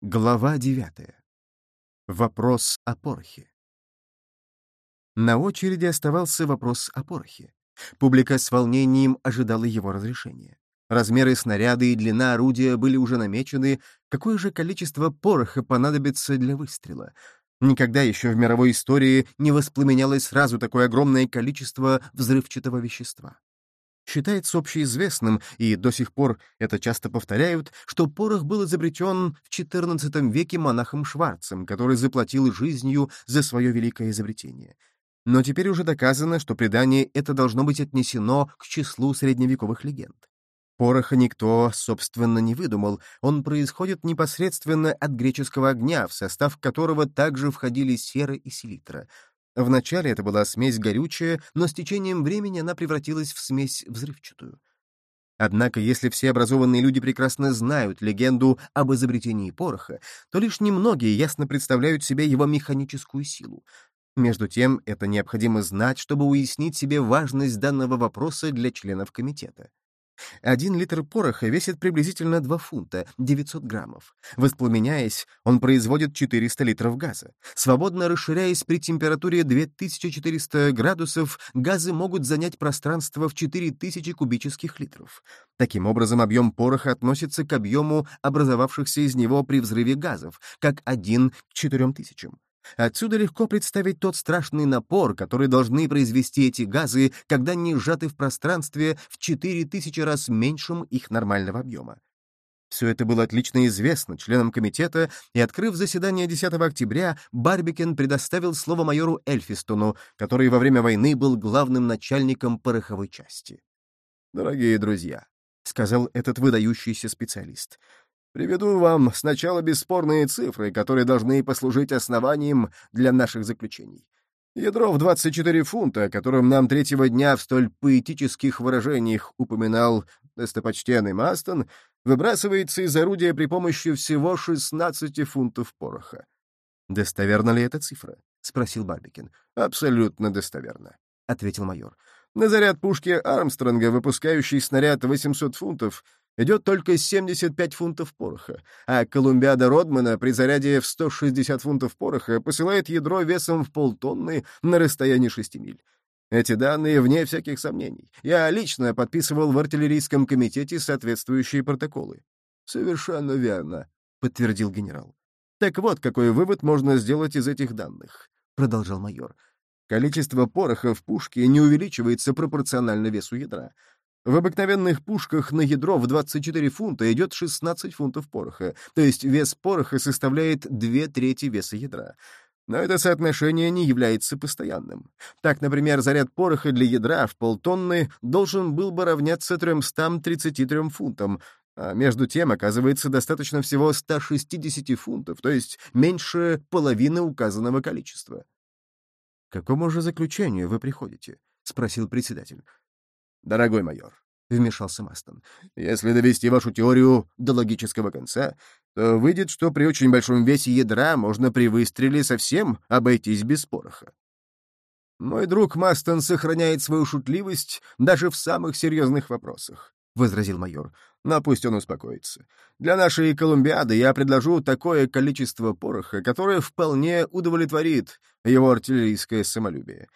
Глава девятая. Вопрос о порохе. На очереди оставался вопрос о порохе. Публика с волнением ожидала его разрешения. Размеры снаряда и длина орудия были уже намечены, какое же количество пороха понадобится для выстрела. Никогда еще в мировой истории не воспламенялось сразу такое огромное количество взрывчатого вещества. Считается общеизвестным, и до сих пор это часто повторяют, что порох был изобретен в XIV веке монахом Шварцем, который заплатил жизнью за свое великое изобретение. Но теперь уже доказано, что предание это должно быть отнесено к числу средневековых легенд. Пороха никто, собственно, не выдумал, он происходит непосредственно от греческого огня, в состав которого также входили сера и селитра — Вначале это была смесь горючая, но с течением времени она превратилась в смесь взрывчатую. Однако, если все образованные люди прекрасно знают легенду об изобретении пороха, то лишь немногие ясно представляют себе его механическую силу. Между тем, это необходимо знать, чтобы уяснить себе важность данного вопроса для членов комитета. Один литр пороха весит приблизительно 2 фунта, 900 граммов. Воспламеняясь, он производит 400 литров газа. Свободно расширяясь при температуре 2400 градусов, газы могут занять пространство в 4000 кубических литров. Таким образом, объем пороха относится к объему образовавшихся из него при взрыве газов, как 1 к 4000. Отсюда легко представить тот страшный напор, который должны произвести эти газы, когда они сжаты в пространстве в 4000 раз меньшем их нормального объема. Все это было отлично известно членам комитета, и, открыв заседание 10 октября, Барбикен предоставил слово майору Эльфистону, который во время войны был главным начальником пороховой части. «Дорогие друзья», — сказал этот выдающийся специалист, Приведу вам сначала бесспорные цифры, которые должны послужить основанием для наших заключений. Ядро в 24 фунта, о котором нам третьего дня в столь поэтических выражениях упоминал достопочтенный Мастон, выбрасывается из орудия при помощи всего 16 фунтов пороха. «Достоверна ли эта цифра?» — спросил Барбикин. «Абсолютно достоверно», — ответил майор. «На заряд пушки Армстронга, выпускающий снаряд 800 фунтов, идет только 75 фунтов пороха, а Колумбиада Родмана при заряде в 160 фунтов пороха посылает ядро весом в полтонны на расстоянии 6 миль. Эти данные вне всяких сомнений. Я лично подписывал в артиллерийском комитете соответствующие протоколы. «Совершенно верно», — подтвердил генерал. «Так вот, какой вывод можно сделать из этих данных», — продолжал майор. «Количество пороха в пушке не увеличивается пропорционально весу ядра. В обыкновенных пушках на ядро в 24 фунта идет 16 фунтов пороха, то есть вес пороха составляет две трети веса ядра. Но это соотношение не является постоянным. Так, например, заряд пороха для ядра в полтонны должен был бы равняться 333 фунтам, а между тем, оказывается, достаточно всего 160 фунтов, то есть меньше половины указанного количества. — К какому же заключению вы приходите? — спросил председатель. «Дорогой майор», — вмешался Мастон, — «если довести вашу теорию до логического конца, то выйдет, что при очень большом весе ядра можно при выстреле совсем обойтись без пороха». «Мой друг Мастон сохраняет свою шутливость даже в самых серьезных вопросах», — возразил майор. «Но пусть он успокоится. Для нашей Колумбиады я предложу такое количество пороха, которое вполне удовлетворит его артиллерийское самолюбие.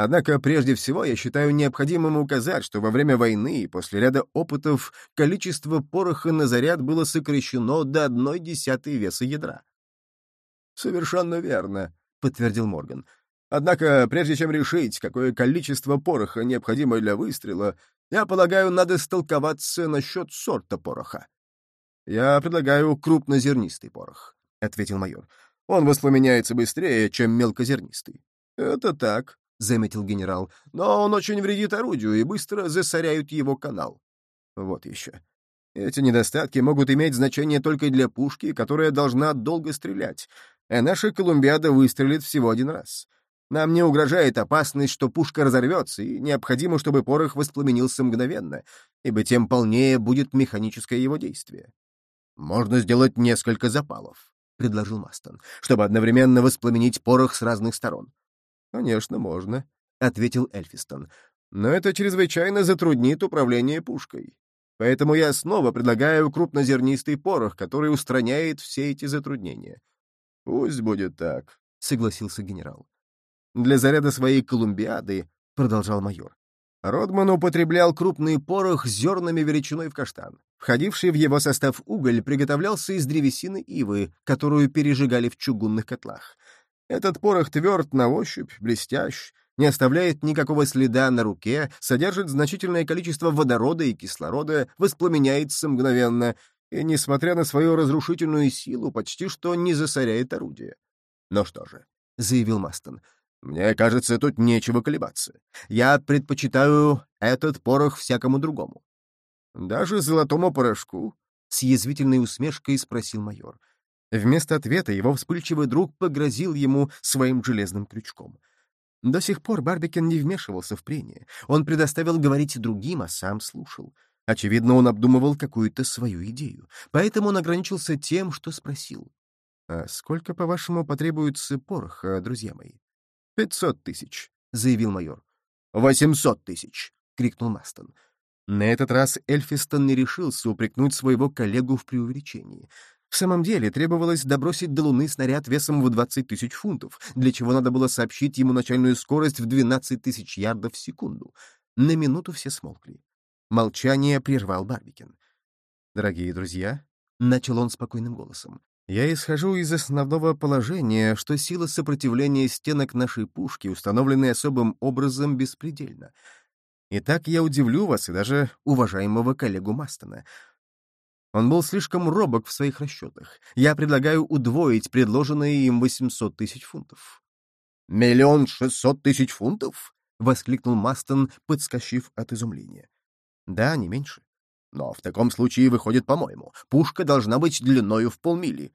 Однако прежде всего я считаю необходимым указать, что во время войны, после ряда опытов, количество пороха на заряд было сокращено до одной десятой веса ядра. «Совершенно верно», — подтвердил Морган. «Однако, прежде чем решить, какое количество пороха необходимо для выстрела, я полагаю, надо столковаться насчет сорта пороха». «Я предлагаю крупнозернистый порох», — ответил майор. «Он воспламеняется быстрее, чем мелкозернистый». «Это так», — заметил генерал, — «но он очень вредит орудию и быстро засоряют его канал». Вот еще. Эти недостатки могут иметь значение только для пушки, которая должна долго стрелять, а наша Колумбиада выстрелит всего один раз. Нам не угрожает опасность, что пушка разорвется, и необходимо, чтобы порох воспламенился мгновенно, ибо тем полнее будет механическое его действие. «Можно сделать несколько запалов», — предложил Мастон, «чтобы одновременно воспламенить порох с разных сторон. «Конечно, можно», — ответил Эльфистон. «Но это чрезвычайно затруднит управление пушкой». Поэтому я снова предлагаю крупнозернистый порох, который устраняет все эти затруднения. Пусть будет так, — согласился генерал. Для заряда своей колумбиады, — продолжал майор, Родман употреблял крупный порох с зернами величиной в каштан. Входивший в его состав уголь приготовлялся из древесины ивы, которую пережигали в чугунных котлах. Этот порох тверд на ощупь, блестящ, не оставляет никакого следа на руке, содержит значительное количество водорода и кислорода, воспламеняется мгновенно и, несмотря на свою разрушительную силу, почти что не засоряет орудие. «Ну что же», — заявил Мастон, — «мне кажется, тут нечего колебаться. Я предпочитаю этот порох всякому другому». «Даже золотому порошку?» — с язвительной усмешкой спросил майор. Вместо ответа его вспыльчивый друг погрозил ему своим железным крючком. До сих пор Барбикен не вмешивался в прение. Он предоставил говорить другим, а сам слушал. Очевидно, он обдумывал какую-то свою идею. Поэтому он ограничился тем, что спросил. «А сколько, по-вашему, потребуется пороха, друзья мои?» «Пятьсот тысяч», — заявил майор. «Восемьсот тысяч», — крикнул Мастон. На этот раз Эльфистон не решился упрекнуть своего коллегу в преувеличении. В самом деле требовалось добросить до Луны снаряд весом в 20 тысяч фунтов, для чего надо было сообщить ему начальную скорость в 12 тысяч ярдов в секунду. На минуту все смолкли. Молчание прервал Барбикен. «Дорогие друзья», — начал он спокойным голосом, «я исхожу из основного положения, что сила сопротивления стенок нашей пушки, установленной особым образом, беспредельна. Итак, я удивлю вас и даже уважаемого коллегу Мастона — он был слишком робок в своих расчетах. Я предлагаю удвоить предложенные им 800 тысяч фунтов». «Миллион шестьсот тысяч фунтов?» — воскликнул Мастон, подскочив от изумления. «Да, не меньше. Но в таком случае выходит, по-моему, пушка должна быть длиною в полмили».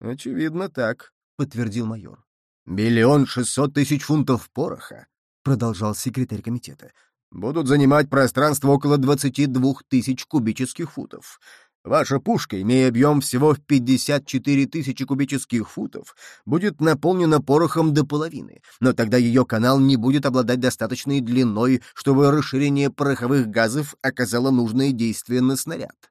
«Очевидно, так», — подтвердил майор. «Миллион шестьсот тысяч фунтов пороха», — продолжал секретарь комитета, «будут занимать пространство около двадцати двух тысяч кубических футов. Ваша пушка, имея объем всего в 54 тысячи кубических футов, будет наполнена порохом до половины, но тогда ее канал не будет обладать достаточной длиной, чтобы расширение пороховых газов оказало нужное действие на снаряд.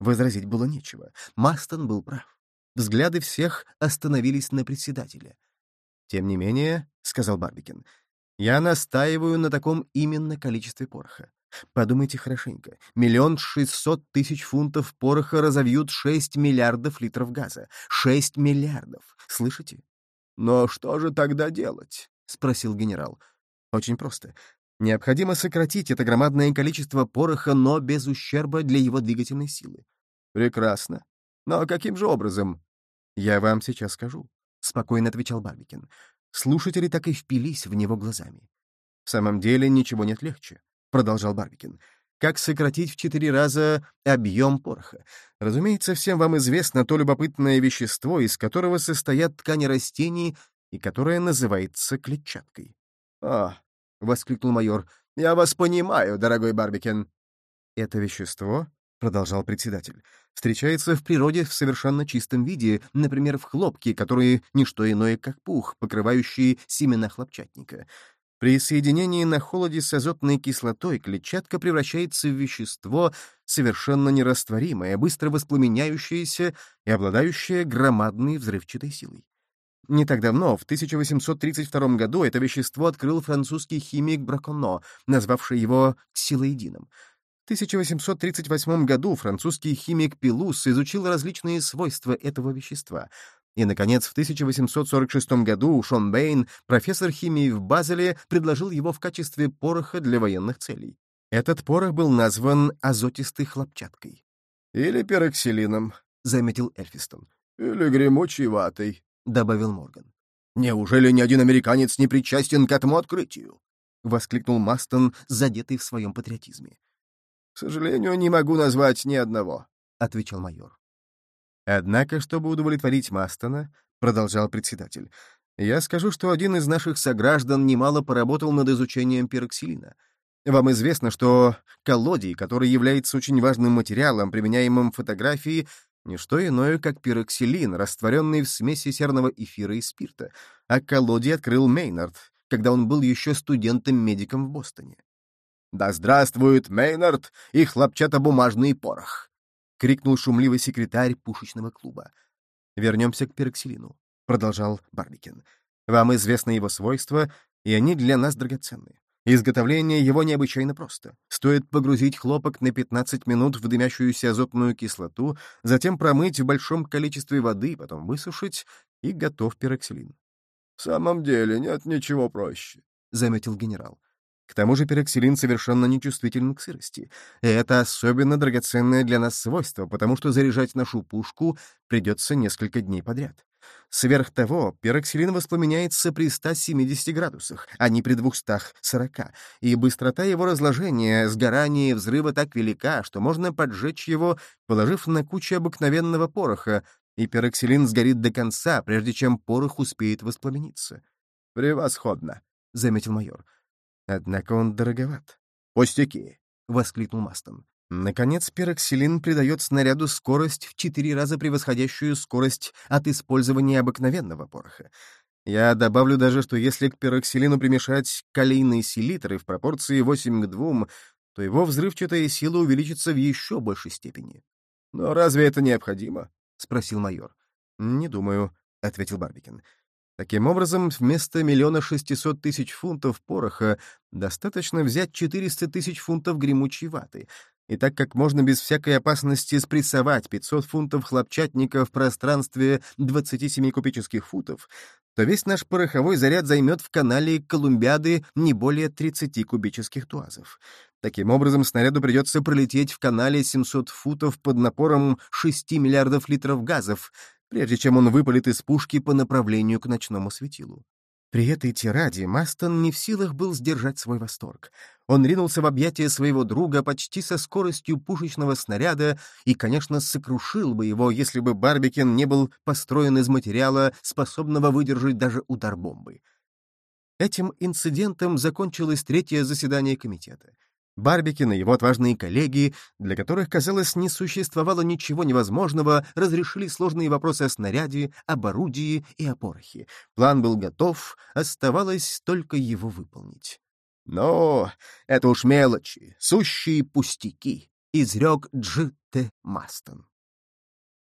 Возразить было нечего. Мастон был прав. Взгляды всех остановились на председателе. «Тем не менее», — сказал Барбикин, — «я настаиваю на таком именно количестве пороха. Подумайте хорошенько. Миллион шестьсот тысяч фунтов пороха разовьют шесть миллиардов литров газа. Шесть миллиардов. Слышите? «Но что же тогда делать?» — спросил генерал. «Очень просто. Необходимо сократить это громадное количество пороха, но без ущерба для его двигательной силы». «Прекрасно. Но каким же образом?» «Я вам сейчас скажу», — спокойно отвечал Барбикин. Слушатели так и впились в него глазами. В самом деле ничего нет легче. — продолжал Барбикин. «Как сократить в четыре раза объем пороха? Разумеется, всем вам известно то любопытное вещество, из которого состоят ткани растений и которое называется клетчаткой». «А!» — воскликнул майор. «Я вас понимаю, дорогой Барбикин». «Это вещество?» — продолжал председатель, — встречается в природе в совершенно чистом виде, например, в хлопке, которые — ничто иное, как пух, покрывающий семена хлопчатника. При соединении на холоде с азотной кислотой клетчатка превращается в вещество, совершенно нерастворимое, быстро воспламеняющееся и обладающее громадной взрывчатой силой. Не так давно, в 1832 году, это вещество открыл французский химик Браконо, назвавший его ксилоидином. В 1838 году французский химик Пилус изучил различные свойства этого вещества — и, наконец, в 1846 году Шон Бэйн, профессор химии в Базеле, предложил его в качестве пороха для военных целей. Этот порох был назван азотистой хлопчаткой. «Или пероксилином», — заметил Эльфистон. «Или гремучей ватой», — добавил Морган. «Неужели ни один американец не причастен к этому открытию?» — воскликнул Мастон, задетый в своем патриотизме. «К сожалению, не могу назвать ни одного», — отвечал майор. Однако, чтобы удовлетворить Мастона, продолжал председатель, я скажу, что один из наших сограждан немало поработал над изучением пироксилина. Вам известно, что коллодий, который является очень важным материалом, применяемым в фотографии, не что иное, как пироксилин, растворенный в смеси серного эфира и спирта, а коллодий открыл Мейнард, когда он был еще студентом-медиком в Бостоне. «Да здравствует Мейнард и хлопчатобумажный порох!» — крикнул шумливый секретарь пушечного клуба. «Вернемся к пероксилину», — продолжал Барбикин. «Вам известны его свойства, и они для нас драгоценны. Изготовление его необычайно просто. Стоит погрузить хлопок на 15 минут в дымящуюся азотную кислоту, затем промыть в большом количестве воды, потом высушить, и готов пероксилин. «В самом деле нет ничего проще», — заметил генерал. К тому же пероксилин совершенно нечувствителен к сырости. И это особенно драгоценное для нас свойство, потому что заряжать нашу пушку придется несколько дней подряд. Сверх того, пероксилин воспламеняется при 170 градусах, а не при 240, и быстрота его разложения, сгорания и взрыва так велика, что можно поджечь его, положив на кучу обыкновенного пороха, и пероксилин сгорит до конца, прежде чем порох успеет воспламениться. «Превосходно», — заметил майор. Однако он дороговат. «Пустяки!» — воскликнул Мастон. Наконец, пероксилин придает снаряду скорость в четыре раза превосходящую скорость от использования обыкновенного пороха. Я добавлю даже, что если к пероксилину примешать калийные селитры в пропорции 8 к 2, то его взрывчатая сила увеличится в еще большей степени. «Но разве это необходимо?» — спросил майор. «Не думаю», — ответил Барбикин. Таким образом, вместо миллиона шестисот тысяч фунтов пороха достаточно взять 400 тысяч фунтов гремучей ваты. И так как можно без всякой опасности спрессовать 500 фунтов хлопчатника в пространстве 27 кубических футов, то весь наш пороховой заряд займет в канале Колумбиады не более 30 кубических туазов. Таким образом, снаряду придется пролететь в канале 700 футов под напором 6 миллиардов литров газов, прежде чем он выпалит из пушки по направлению к ночному светилу. При этой тираде Мастон не в силах был сдержать свой восторг. Он ринулся в объятия своего друга почти со скоростью пушечного снаряда и, конечно, сокрушил бы его, если бы Барбикен не был построен из материала, способного выдержать даже удар бомбы. Этим инцидентом закончилось третье заседание комитета. Барбикин и его отважные коллеги, для которых, казалось, не существовало ничего невозможного, разрешили сложные вопросы о снаряде, об и о. План был готов, оставалось только его выполнить. «Но это уж мелочи, сущие пустяки», — изрек Дж. Т. Мастон.